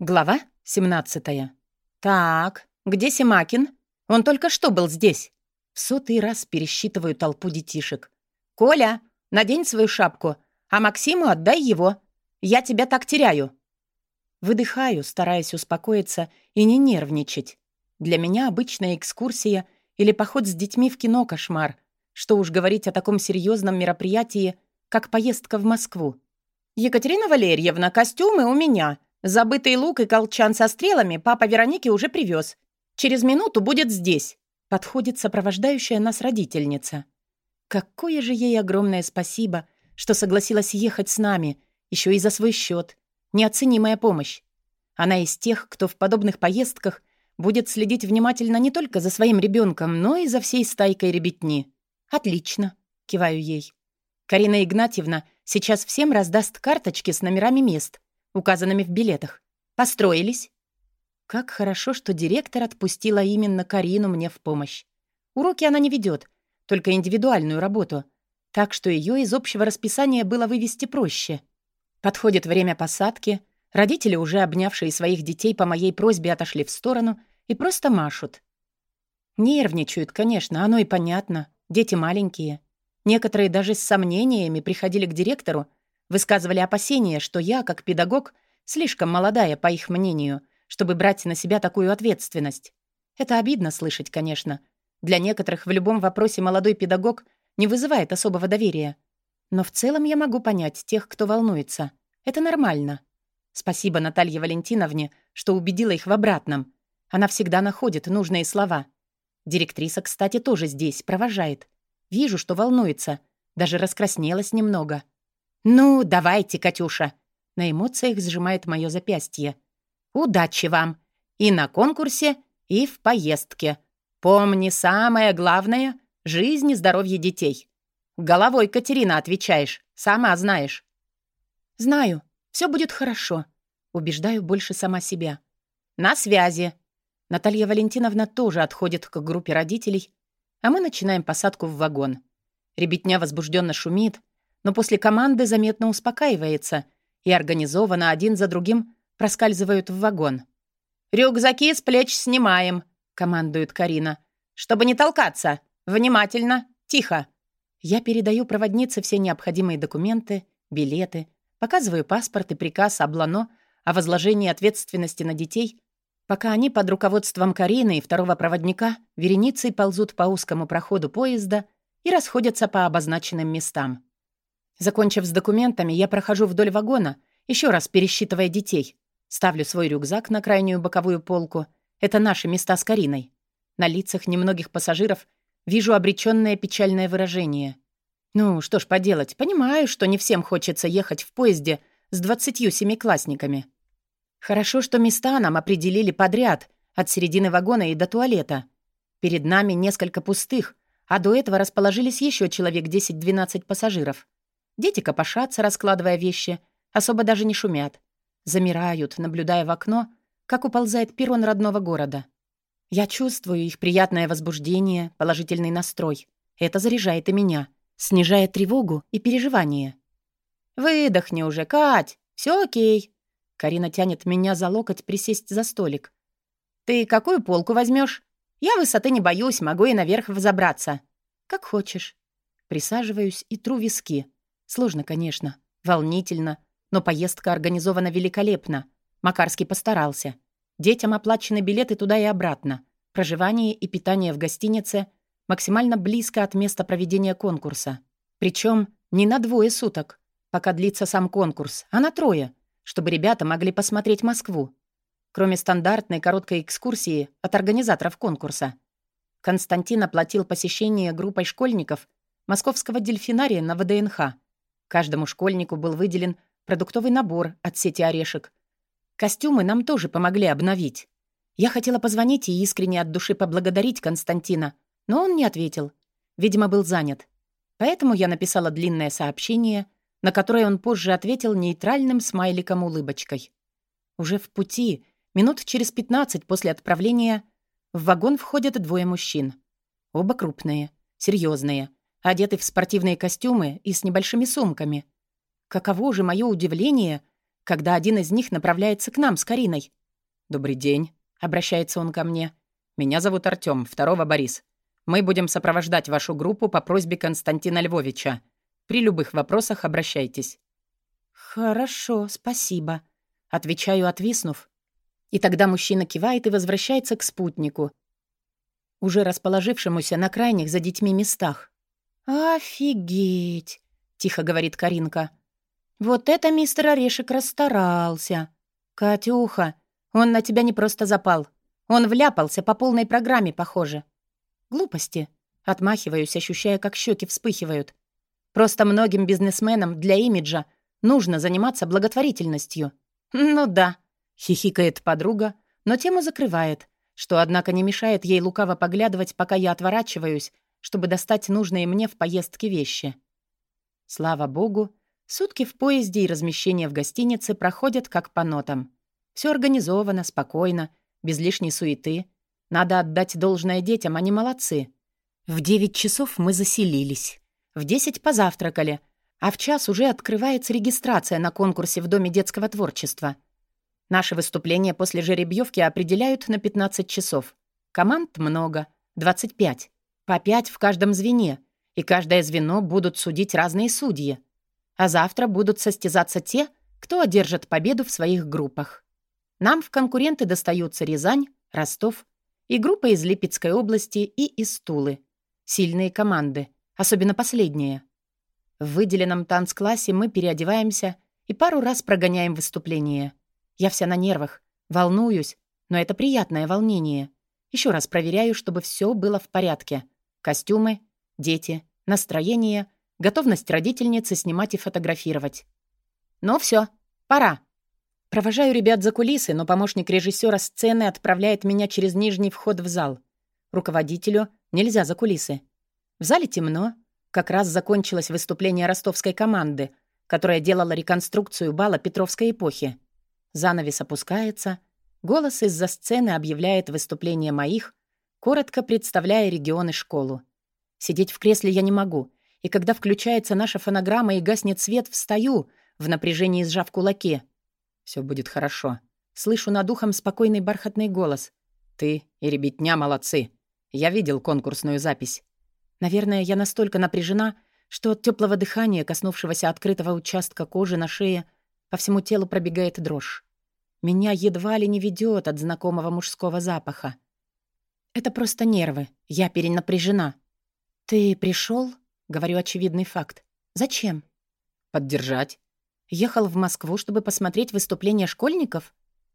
Глава 17. Так, где Семакин? Он только что был здесь. В сотый раз пересчитываю толпу детишек. Коля, надень свою шапку, а Максиму отдай его. Я тебя так теряю. Выдыхаю, стараясь успокоиться и не нервничать. Для меня обычная экскурсия или поход с детьми в кино кошмар. Что уж говорить о таком серьезном мероприятии, как поездка в Москву. Екатерина Валерьевна, костюмы у меня. Забытый лук и колчан со стрелами папа Вероники уже привез. Через минуту будет здесь. Подходит сопровождающая нас родительница. Какое же ей огромное спасибо, что согласилась ехать с нами, еще и за свой счет. Неоценимая помощь. Она из тех, кто в подобных поездках будет следить внимательно не только за своим ребенком, но и за всей стайкой ребятни. «Отлично», — киваю ей. Карина Игнатьевна сейчас всем раздаст карточки с номерами мест, указанными в билетах. Построились. Как хорошо, что директор отпустила именно Карину мне в помощь. Уроки она не ведет, только индивидуальную работу, так что ее из общего расписания было вывести проще. Подходит время посадки, родители, уже обнявшие своих детей по моей просьбе, отошли в сторону и просто машут. Нервничают, конечно, оно и понятно, дети маленькие. Некоторые даже с сомнениями приходили к директору, Высказывали опасения, что я, как педагог, слишком молодая, по их мнению, чтобы брать на себя такую ответственность. Это обидно слышать, конечно. Для некоторых в любом вопросе молодой педагог не вызывает особого доверия. Но в целом я могу понять тех, кто волнуется. Это нормально. Спасибо Наталье Валентиновне, что убедила их в обратном. Она всегда находит нужные слова. Директриса, кстати, тоже здесь, провожает. Вижу, что волнуется. Даже раскраснелась немного. «Ну, давайте, Катюша!» На эмоциях сжимает мое запястье. «Удачи вам! И на конкурсе, и в поездке. Помни, самое главное — жизнь и здоровье детей. Головой, Катерина, отвечаешь, сама знаешь». «Знаю, все будет хорошо», — убеждаю больше сама себя. «На связи». Наталья Валентиновна тоже отходит к группе родителей, а мы начинаем посадку в вагон. Ребятня возбужденно шумит, но после команды заметно успокаивается и организованно один за другим проскальзывают в вагон. «Рюкзаки с плеч снимаем», — командует Карина. «Чтобы не толкаться. Внимательно. Тихо». Я передаю проводнице все необходимые документы, билеты, показываю паспорт и приказ Облано о возложении ответственности на детей, пока они под руководством Карины и второго проводника вереницей ползут по узкому проходу поезда и расходятся по обозначенным местам. Закончив с документами, я прохожу вдоль вагона, еще раз пересчитывая детей. Ставлю свой рюкзак на крайнюю боковую полку. Это наши места с Кариной. На лицах немногих пассажиров вижу обречённое печальное выражение. Ну, что ж поделать, понимаю, что не всем хочется ехать в поезде с двадцатью семиклассниками. Хорошо, что места нам определили подряд, от середины вагона и до туалета. Перед нами несколько пустых, а до этого расположились еще человек 10-12 пассажиров. Дети копошатся, раскладывая вещи, особо даже не шумят. Замирают, наблюдая в окно, как уползает перрон родного города. Я чувствую их приятное возбуждение, положительный настрой. Это заряжает и меня, снижая тревогу и переживания. «Выдохни уже, Кать! Все окей!» Карина тянет меня за локоть присесть за столик. «Ты какую полку возьмешь? Я высоты не боюсь, могу и наверх взобраться». «Как хочешь». Присаживаюсь и тру виски. Сложно, конечно, волнительно, но поездка организована великолепно. Макарский постарался. Детям оплачены билеты туда и обратно. Проживание и питание в гостинице максимально близко от места проведения конкурса. Причем не на двое суток, пока длится сам конкурс, а на трое, чтобы ребята могли посмотреть Москву. Кроме стандартной короткой экскурсии от организаторов конкурса. Константин оплатил посещение группой школьников Московского дельфинария на ВДНХ – Каждому школьнику был выделен продуктовый набор от сети «Орешек». Костюмы нам тоже помогли обновить. Я хотела позвонить и искренне от души поблагодарить Константина, но он не ответил. Видимо, был занят. Поэтому я написала длинное сообщение, на которое он позже ответил нейтральным смайликом-улыбочкой. Уже в пути, минут через 15 после отправления, в вагон входят двое мужчин. Оба крупные, серьезные, одеты в спортивные костюмы и с небольшими сумками. Каково же мое удивление, когда один из них направляется к нам с Кариной. «Добрый день», — обращается он ко мне. «Меня зовут Артём, второго Борис. Мы будем сопровождать вашу группу по просьбе Константина Львовича. При любых вопросах обращайтесь». «Хорошо, спасибо», — отвечаю, отвиснув. И тогда мужчина кивает и возвращается к спутнику, уже расположившемуся на крайних за детьми местах. «Офигеть!» — тихо говорит Каринка. «Вот это мистер Орешек расстарался. Катюха, он на тебя не просто запал. Он вляпался по полной программе, похоже». «Глупости», — отмахиваюсь, ощущая, как щеки вспыхивают. «Просто многим бизнесменам для имиджа нужно заниматься благотворительностью». «Ну да», — хихикает подруга, но тему закрывает, что, однако, не мешает ей лукаво поглядывать, пока я отворачиваюсь, чтобы достать нужные мне в поездке вещи. Слава богу, сутки в поезде и размещение в гостинице проходят как по нотам. Все организовано, спокойно, без лишней суеты. Надо отдать должное детям, они молодцы. В девять часов мы заселились. В десять позавтракали, а в час уже открывается регистрация на конкурсе в Доме детского творчества. Наши выступления после жеребьевки определяют на 15 часов. Команд много, 25. По 5 в каждом звене, и каждое звено будут судить разные судьи. А завтра будут состязаться те, кто одержит победу в своих группах. Нам в конкуренты достаются Рязань, Ростов и группа из Липецкой области и из Тулы. Сильные команды, особенно последние. В выделенном танцклассе мы переодеваемся и пару раз прогоняем выступление — я вся на нервах, волнуюсь, но это приятное волнение. Еще раз проверяю, чтобы все было в порядке. Костюмы, дети, настроение, готовность родительницы снимать и фотографировать. Ну все, пора. Провожаю ребят за кулисы, но помощник режиссера сцены отправляет меня через нижний вход в зал. Руководителю нельзя за кулисы. В зале темно. Как раз закончилось выступление ростовской команды, которая делала реконструкцию бала Петровской эпохи. Занавес опускается. Голос из-за сцены объявляет выступление моих, коротко представляя регион и школу. Сидеть в кресле я не могу, и когда включается наша фонограмма и гаснет свет, встаю, в напряжении сжав кулаки. Все будет хорошо. Слышу над ухом спокойный бархатный голос. «Ты и ребятня молодцы. Я видел конкурсную запись». Наверное, я настолько напряжена, что от теплого дыхания, коснувшегося открытого участка кожи на шее, по всему телу пробегает дрожь. Меня едва ли не ведет от знакомого мужского запаха. Это просто нервы. Я перенапряжена. «Ты пришел? говорю очевидный факт. «Зачем?» «Поддержать». «Ехал в Москву, чтобы посмотреть выступление школьников?»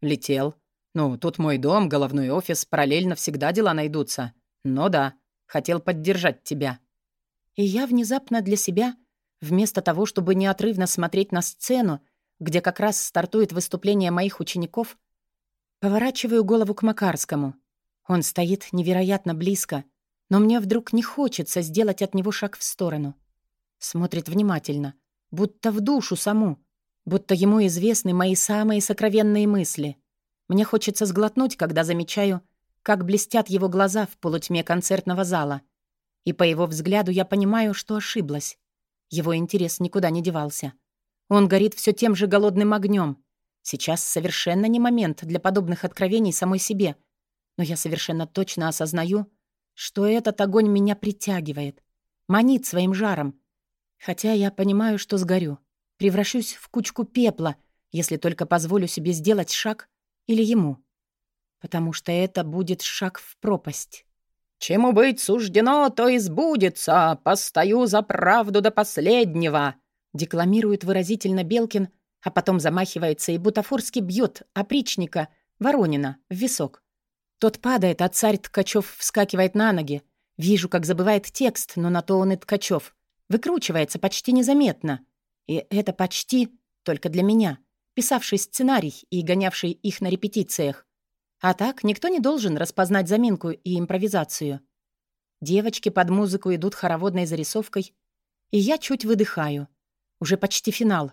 «Летел. Ну, тут мой дом, головной офис, параллельно всегда дела найдутся. Но да, хотел поддержать тебя». И я внезапно для себя, вместо того, чтобы неотрывно смотреть на сцену, где как раз стартует выступление моих учеников, поворачиваю голову к Макарскому. Он стоит невероятно близко, но мне вдруг не хочется сделать от него шаг в сторону. Смотрит внимательно, будто в душу саму, будто ему известны мои самые сокровенные мысли. Мне хочется сглотнуть, когда замечаю, как блестят его глаза в полутьме концертного зала. И по его взгляду я понимаю, что ошиблась. Его интерес никуда не девался. Он горит все тем же голодным огнем. Сейчас совершенно не момент для подобных откровений самой себе. Но я совершенно точно осознаю, что этот огонь меня притягивает, манит своим жаром. Хотя я понимаю, что сгорю, превращусь в кучку пепла, если только позволю себе сделать шаг или ему. Потому что это будет шаг в пропасть. «Чему быть суждено, то и сбудется. Постою за правду до последнего», Декламирует выразительно Белкин, а потом замахивается и бутафорски бьет опричника Воронина в висок. Тот падает, а царь Ткачев вскакивает на ноги. Вижу, как забывает текст, но на то он и Ткачев. Выкручивается почти незаметно. И это почти только для меня, писавший сценарий и гонявший их на репетициях. А так никто не должен распознать заминку и импровизацию. Девочки под музыку идут хороводной зарисовкой, и я чуть выдыхаю — уже почти финал.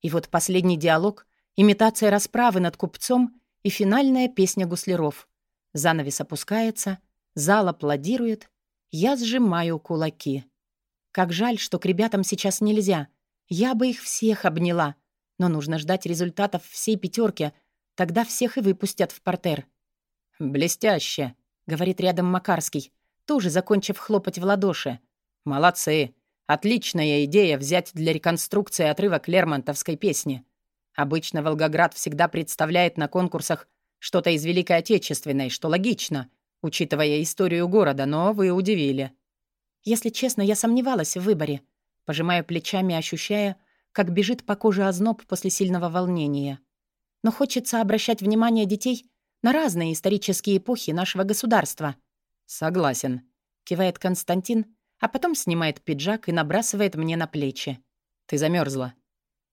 И вот последний диалог, имитация расправы над купцом и финальная песня гусляров. Занавес опускается, зал аплодирует, я сжимаю кулаки. Как жаль, что к ребятам сейчас нельзя. Я бы их всех обняла. Но нужно ждать результатов всей пятерки, тогда всех и выпустят в портер. «Блестяще», — говорит рядом Макарский, тоже закончив хлопать в ладоши. «Молодцы. Отличная идея взять для реконструкции отрывок Лермонтовской песни. Обычно Волгоград всегда представляет на конкурсах что-то из Великой Отечественной, что логично, учитывая историю города, но вы удивили». Если честно, я сомневалась в выборе. Пожимаю плечами, ощущая, как бежит по коже озноб после сильного волнения. Но хочется обращать внимание детей на разные исторические эпохи нашего государства. «Согласен», — кивает Константин, а потом снимает пиджак и набрасывает мне на плечи. «Ты замерзла.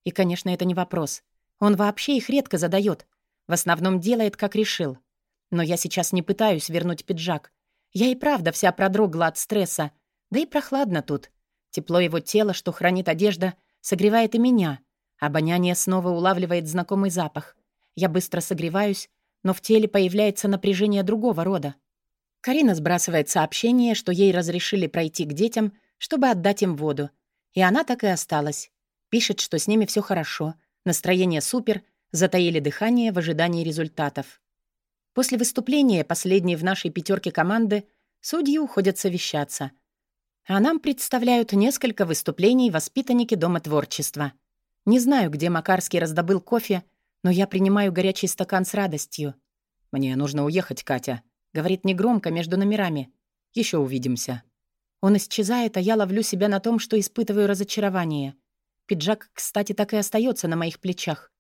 И, конечно, это не вопрос. Он вообще их редко задает. В основном делает, как решил. Но я сейчас не пытаюсь вернуть пиджак. Я и правда вся продрогла от стресса. Да и прохладно тут. Тепло его тела, что хранит одежда, согревает и меня. Обоняние снова улавливает знакомый запах. Я быстро согреваюсь, но в теле появляется напряжение другого рода. Карина сбрасывает сообщение, что ей разрешили пройти к детям, чтобы отдать им воду. И она так и осталась. Пишет, что с ними все хорошо, настроение супер, затаили дыхание в ожидании результатов. После выступления, последней в нашей пятерке команды, судьи уходят совещаться. А нам представляют несколько выступлений воспитанники Дома творчества. Не знаю, где Макарский раздобыл кофе, но я принимаю горячий стакан с радостью. «Мне нужно уехать, Катя», — говорит негромко между номерами. Еще увидимся». Он исчезает, а я ловлю себя на том, что испытываю разочарование. Пиджак, кстати, так и остается на моих плечах.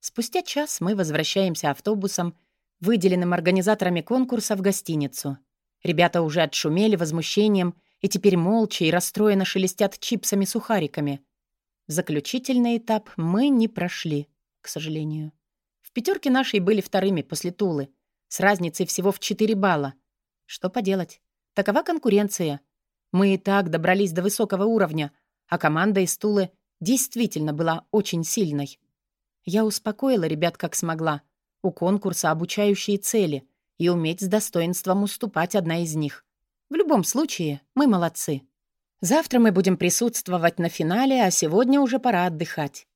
Спустя час мы возвращаемся автобусом, выделенным организаторами конкурса в гостиницу. Ребята уже отшумели возмущением и теперь молча и расстроенно шелестят чипсами-сухариками. Заключительный этап мы не прошли к сожалению. В пятерке нашей были вторыми после Тулы, с разницей всего в 4 балла. Что поделать? Такова конкуренция. Мы и так добрались до высокого уровня, а команда из Тулы действительно была очень сильной. Я успокоила ребят как смогла. У конкурса обучающие цели, и уметь с достоинством уступать одна из них. В любом случае, мы молодцы. Завтра мы будем присутствовать на финале, а сегодня уже пора отдыхать.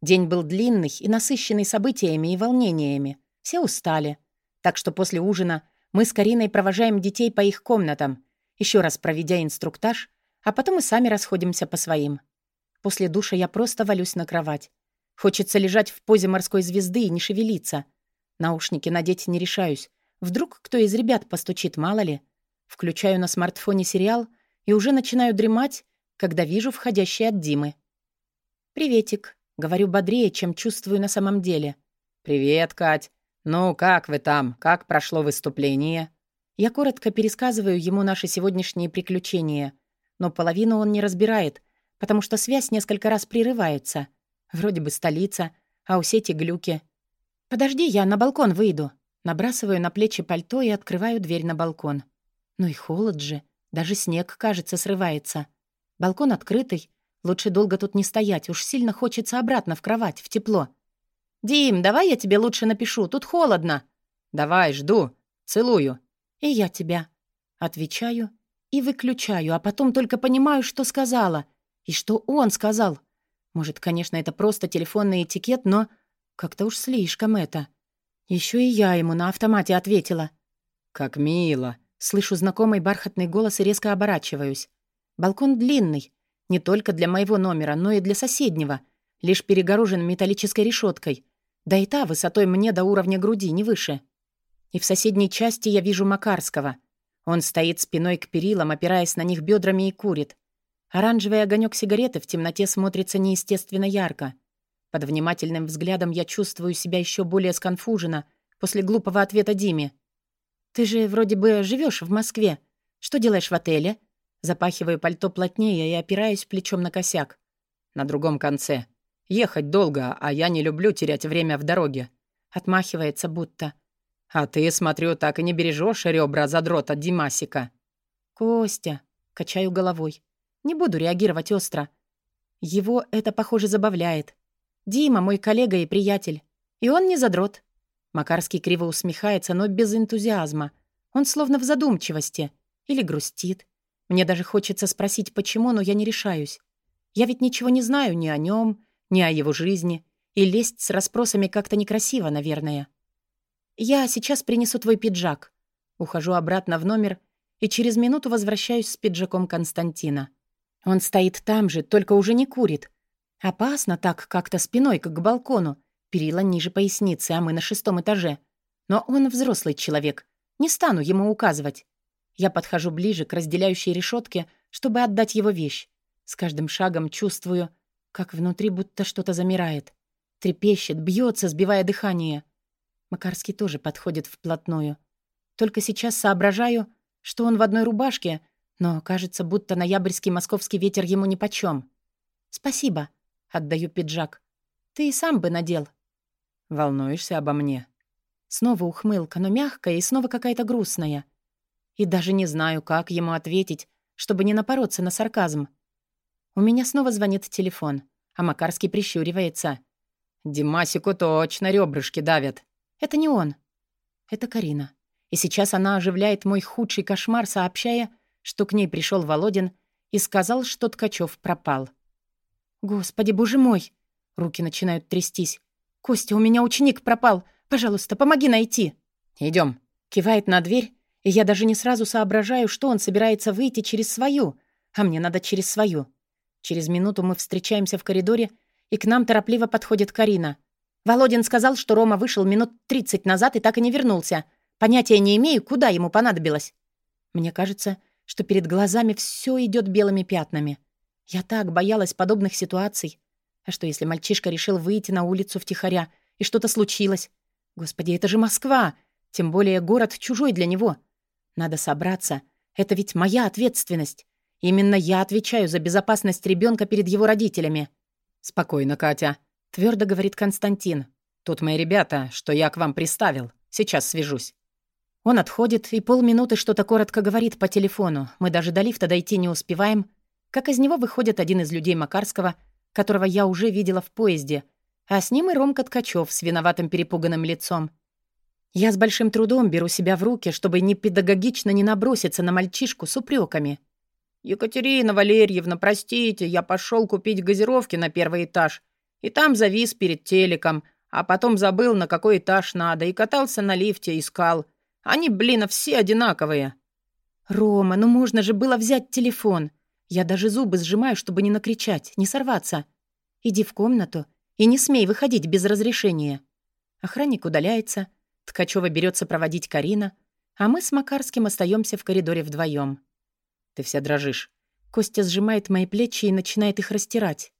День был длинный и насыщенный событиями и волнениями. Все устали. Так что после ужина мы с Кариной провожаем детей по их комнатам, еще раз проведя инструктаж, а потом и сами расходимся по своим. После душа я просто валюсь на кровать. Хочется лежать в позе морской звезды и не шевелиться. Наушники надеть не решаюсь. Вдруг кто из ребят постучит, мало ли. Включаю на смартфоне сериал и уже начинаю дремать, когда вижу входящий от Димы. «Приветик», Говорю бодрее, чем чувствую на самом деле. «Привет, Кать. Ну, как вы там? Как прошло выступление?» Я коротко пересказываю ему наши сегодняшние приключения, но половину он не разбирает, потому что связь несколько раз прерывается. Вроде бы столица, а у сети глюки. «Подожди, я на балкон выйду». Набрасываю на плечи пальто и открываю дверь на балкон. Ну и холод же. Даже снег, кажется, срывается. Балкон открытый, Лучше долго тут не стоять, уж сильно хочется обратно в кровать, в тепло. «Дим, давай я тебе лучше напишу, тут холодно». «Давай, жду. Целую». «И я тебя». Отвечаю и выключаю, а потом только понимаю, что сказала. И что он сказал. Может, конечно, это просто телефонный этикет, но как-то уж слишком это. Еще и я ему на автомате ответила. «Как мило!» Слышу знакомый бархатный голос и резко оборачиваюсь. Балкон длинный, не только для моего номера, но и для соседнего. Лишь перегорожен металлической решеткой. Да и та высотой мне до уровня груди, не выше. И в соседней части я вижу Макарского. Он стоит спиной к перилам, опираясь на них бедрами и курит. Оранжевый огонек сигареты в темноте смотрится неестественно ярко. Под внимательным взглядом я чувствую себя еще более сконфуженно после глупого ответа Диме. «Ты же вроде бы живешь в Москве. Что делаешь в отеле?» Запахиваю пальто плотнее и опираюсь плечом на косяк. На другом конце. Ехать долго, а я не люблю терять время в дороге. Отмахивается будто. А ты, смотрю, так и не бережешь ребра задрот от Димасика. Костя. Качаю головой. Не буду реагировать остро. Его это, похоже, забавляет. Дима мой коллега и приятель. И он не задрот. Макарский криво усмехается, но без энтузиазма. Он словно в задумчивости. Или грустит. Мне даже хочется спросить, почему, но я не решаюсь. Я ведь ничего не знаю ни о нем, ни о его жизни, и лезть с расспросами как-то некрасиво, наверное. «Я сейчас принесу твой пиджак». Ухожу обратно в номер и через минуту возвращаюсь с пиджаком Константина. Он стоит там же, только уже не курит. Опасно так, как-то спиной, как к балкону. Перила ниже поясницы, а мы на шестом этаже. Но он взрослый человек. Не стану ему указывать. Я подхожу ближе к разделяющей решетке, чтобы отдать его вещь. С каждым шагом чувствую, как внутри будто что-то замирает. Трепещет, бьется, сбивая дыхание. Макарский тоже подходит вплотную. Только сейчас соображаю, что он в одной рубашке, но кажется, будто ноябрьский московский ветер ему нипочём. «Спасибо», — отдаю пиджак. «Ты и сам бы надел». «Волнуешься обо мне?» Снова ухмылка, но мягкая и снова какая-то грустная. И даже не знаю, как ему ответить, чтобы не напороться на сарказм. У меня снова звонит телефон, а Макарский прищуривается. «Димасику точно ребрышки давят». «Это не он. Это Карина. И сейчас она оживляет мой худший кошмар, сообщая, что к ней пришел Володин и сказал, что Ткачев пропал. «Господи, боже мой!» Руки начинают трястись. «Костя, у меня ученик пропал. Пожалуйста, помоги найти». Идем. Кивает на дверь, и я даже не сразу соображаю, что он собирается выйти через свою, а мне надо через свою. Через минуту мы встречаемся в коридоре, и к нам торопливо подходит Карина. Володин сказал, что Рома вышел минут 30 назад и так и не вернулся. Понятия не имею, куда ему понадобилось. Мне кажется, что перед глазами все идет белыми пятнами. Я так боялась подобных ситуаций. А что, если мальчишка решил выйти на улицу втихаря, и что-то случилось? Господи, это же Москва! Тем более город чужой для него. Надо собраться. Это ведь моя ответственность. Именно я отвечаю за безопасность ребенка перед его родителями. «Спокойно, Катя», — твердо говорит Константин. «Тут мои ребята, что я к вам приставил. Сейчас свяжусь». Он отходит и полминуты что-то коротко говорит по телефону. Мы даже до лифта дойти не успеваем, как из него выходит один из людей Макарского, которого я уже видела в поезде, а с ним и Ромка Ткачев с виноватым перепуганным лицом. Я с большим трудом беру себя в руки, чтобы не педагогично не наброситься на мальчишку с упреками. «Екатерина Валерьевна, простите, я пошел купить газировки на первый этаж, и там завис перед телеком, а потом забыл, на какой этаж надо, и катался на лифте, искал. Они, блин, все одинаковые». «Рома, ну можно же было взять телефон. Я даже зубы сжимаю, чтобы не накричать, не сорваться. Иди в комнату и не смей выходить без разрешения». Охранник удаляется, Ткачева берется проводить Карина, а мы с Макарским остаемся в коридоре вдвоем. Ты вся дрожишь. Костя сжимает мои плечи и начинает их растирать.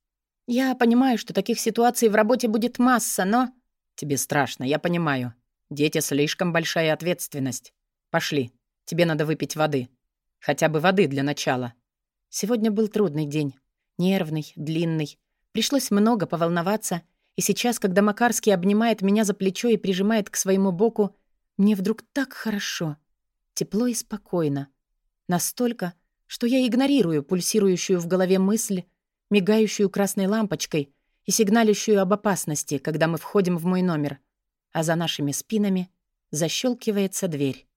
Я понимаю, что таких ситуаций в работе будет масса, но... Тебе страшно, я понимаю. Дети слишком большая ответственность. Пошли. Тебе надо выпить воды. Хотя бы воды для начала. Сегодня был трудный день. Нервный, длинный. Пришлось много поволноваться. И сейчас, когда Макарский обнимает меня за плечо и прижимает к своему боку, мне вдруг так хорошо. Тепло и спокойно. Настолько, что я игнорирую пульсирующую в голове мысль, мигающую красной лампочкой и сигналящую об опасности, когда мы входим в мой номер, а за нашими спинами защелкивается дверь.